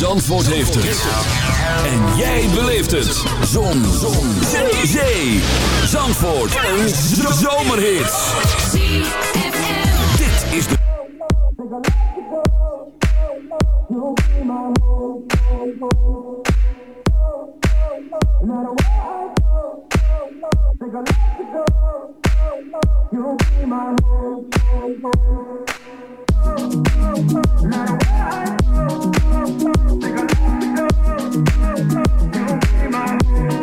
Zandvoort heeft het. En jij beleeft het. Zon. Zon. Zee. Zee. Zandvoort. Een zomerhit. Dit is de... Thank you.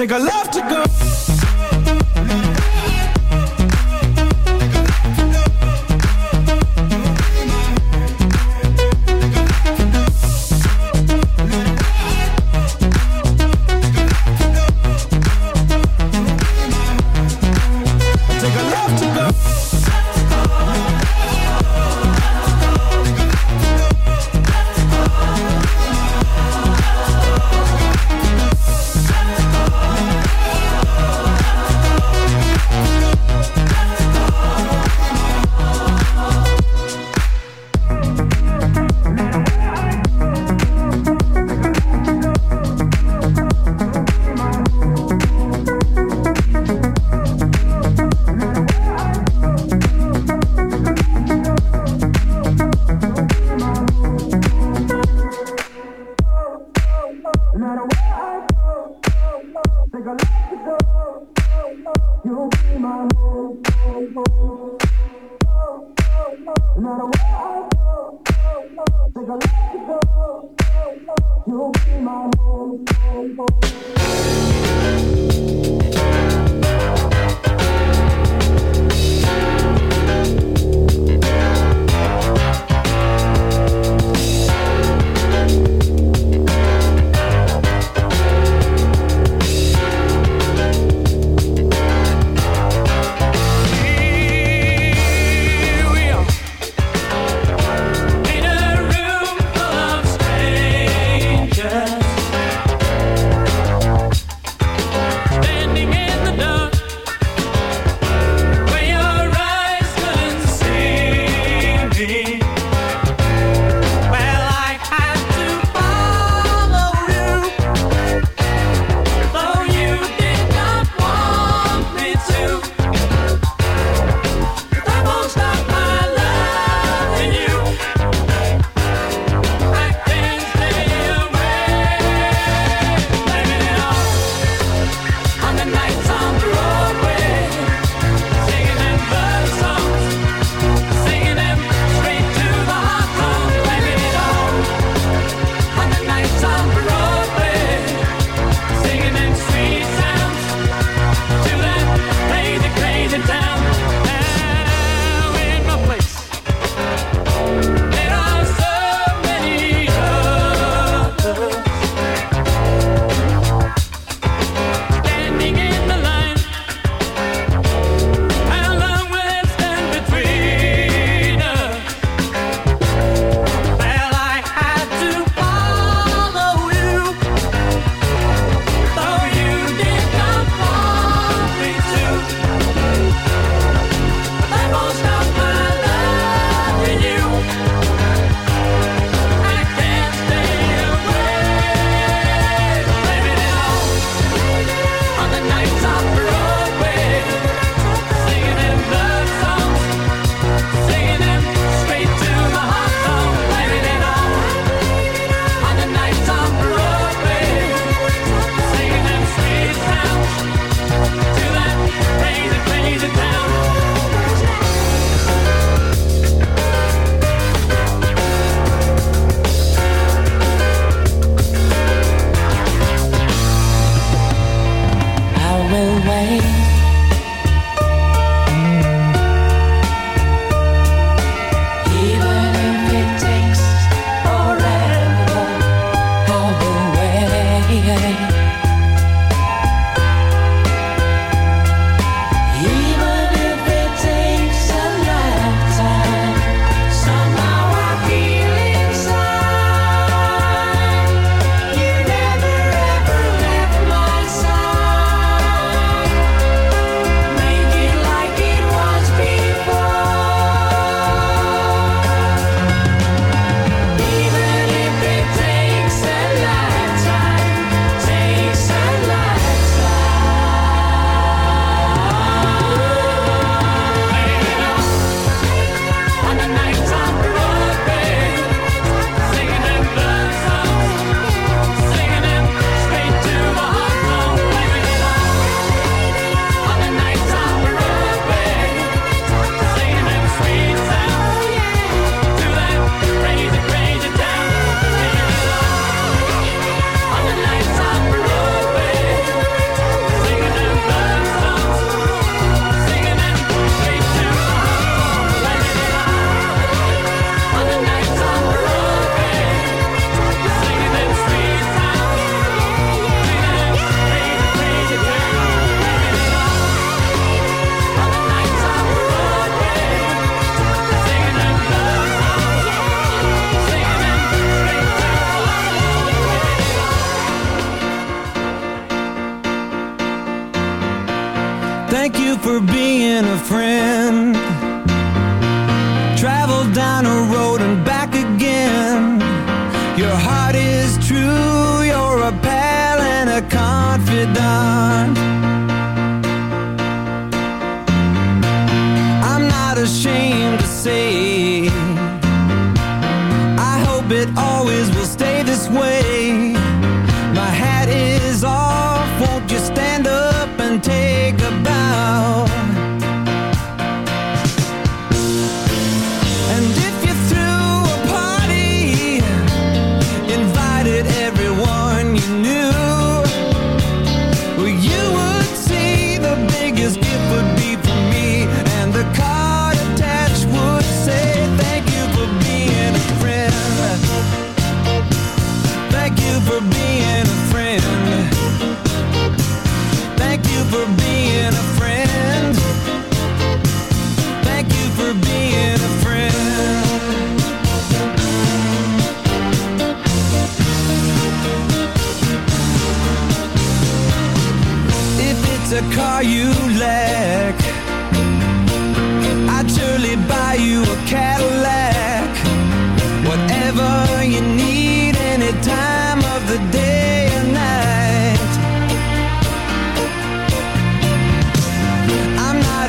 Take a love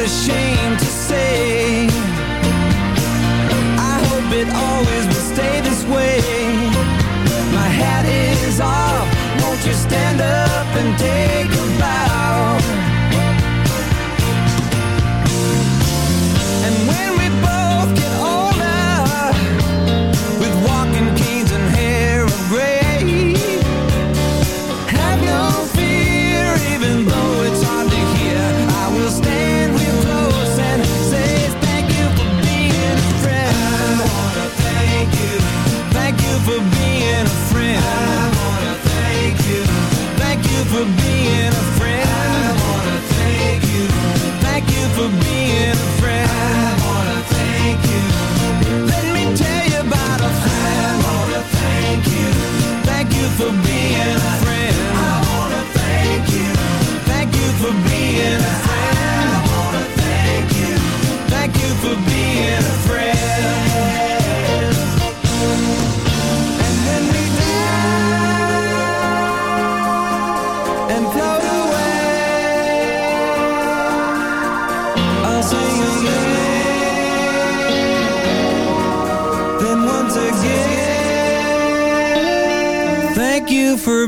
ashamed over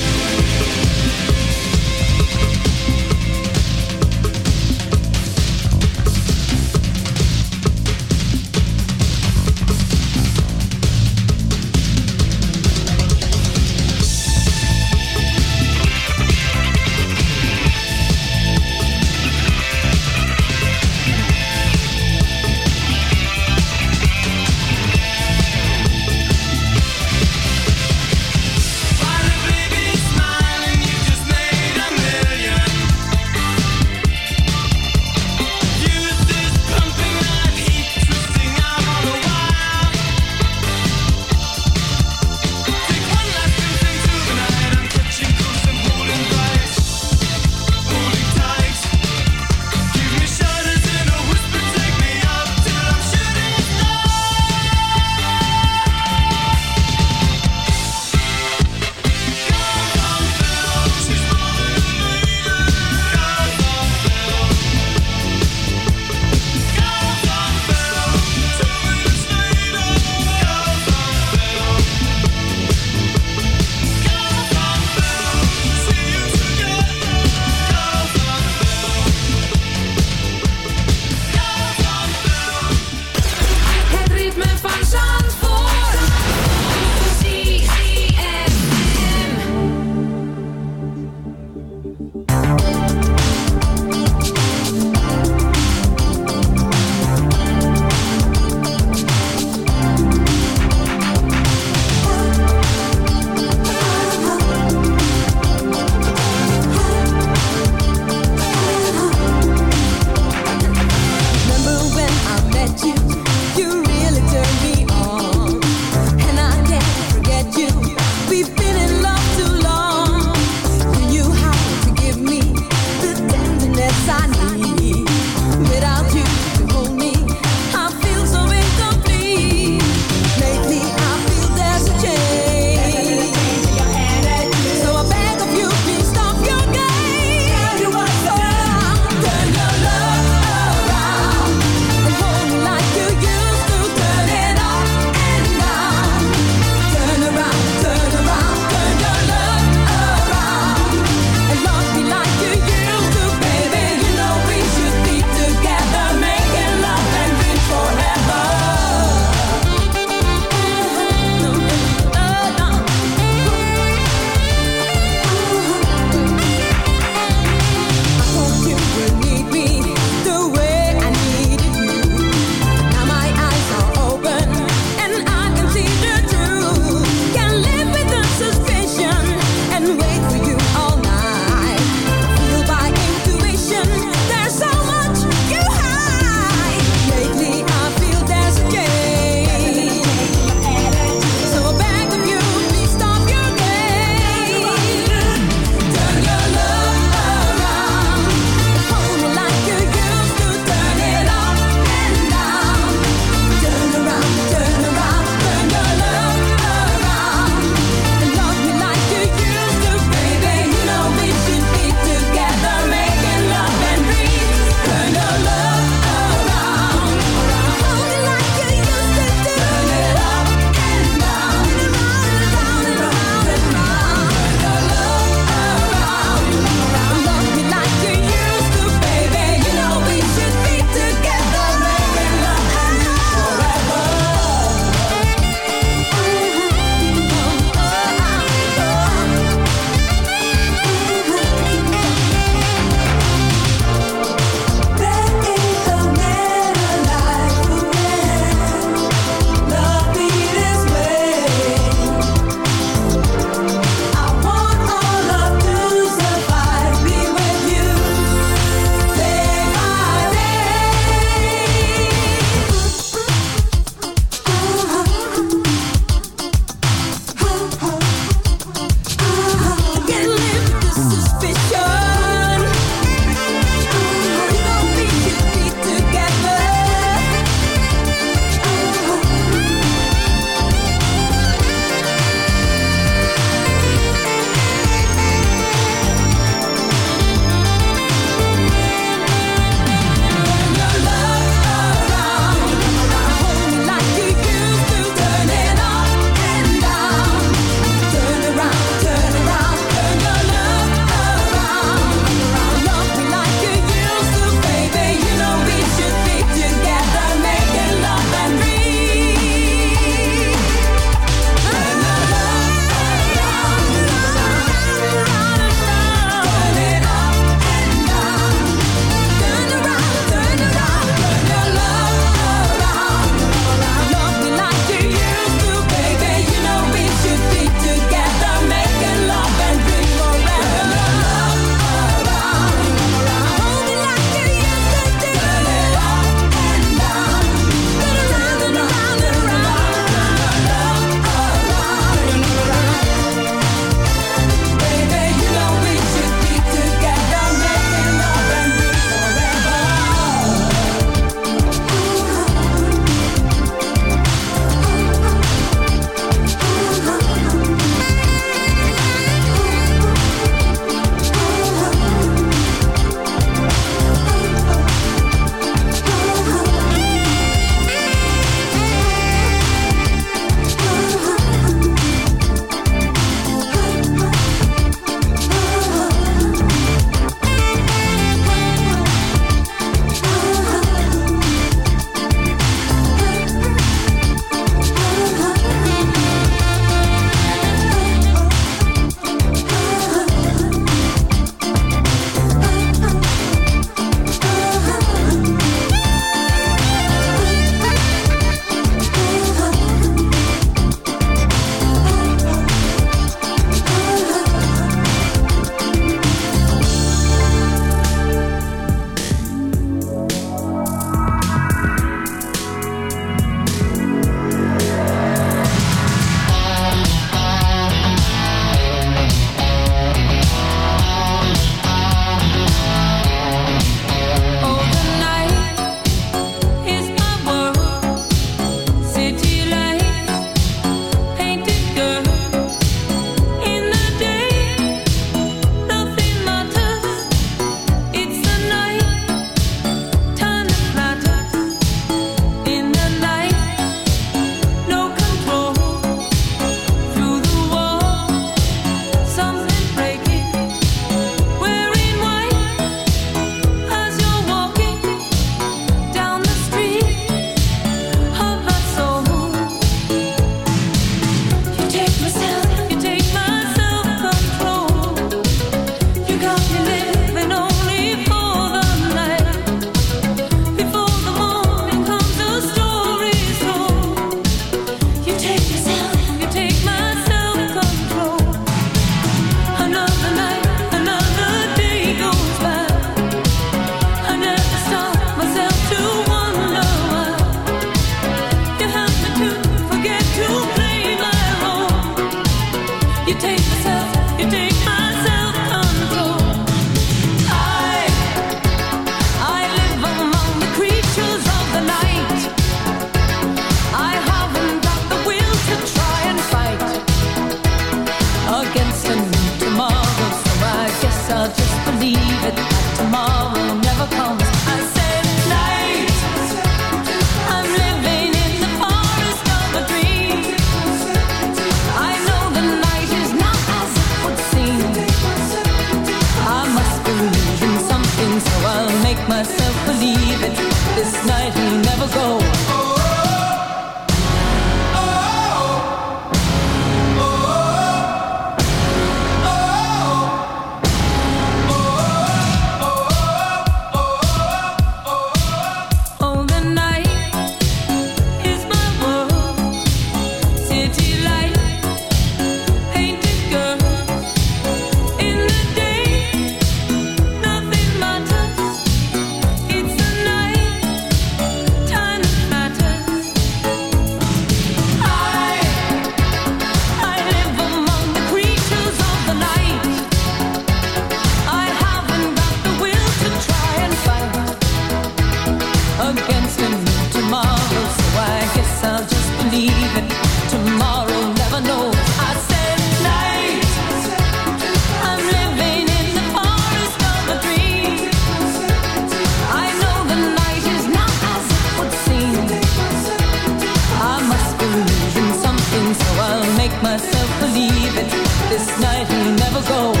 go.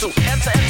to enter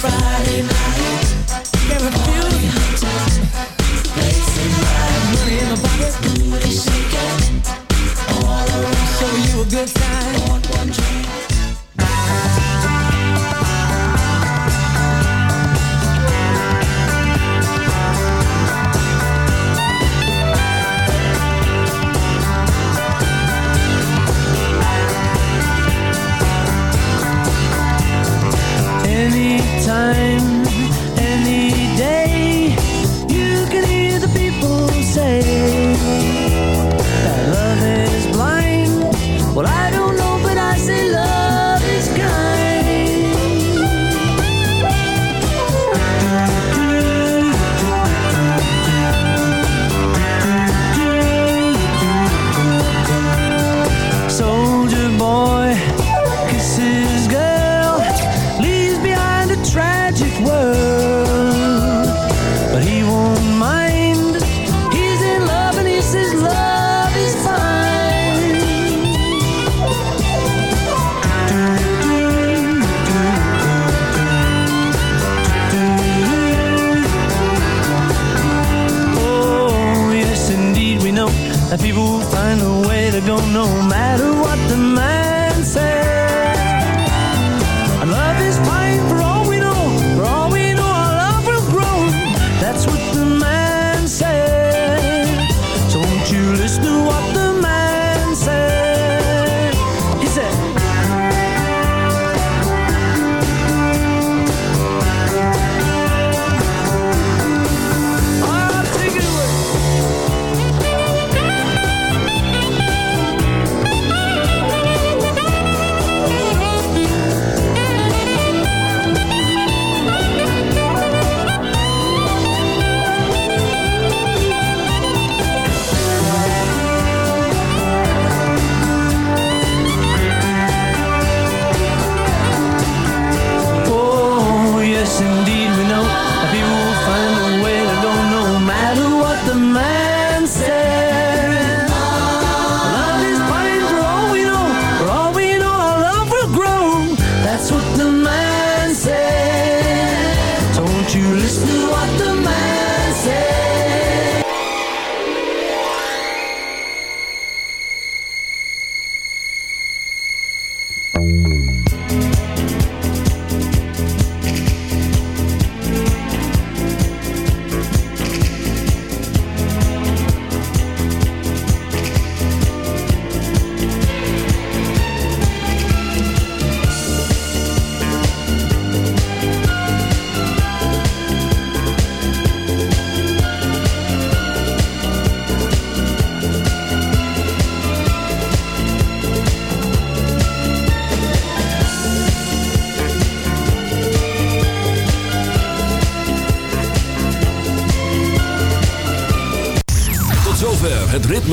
Friday night.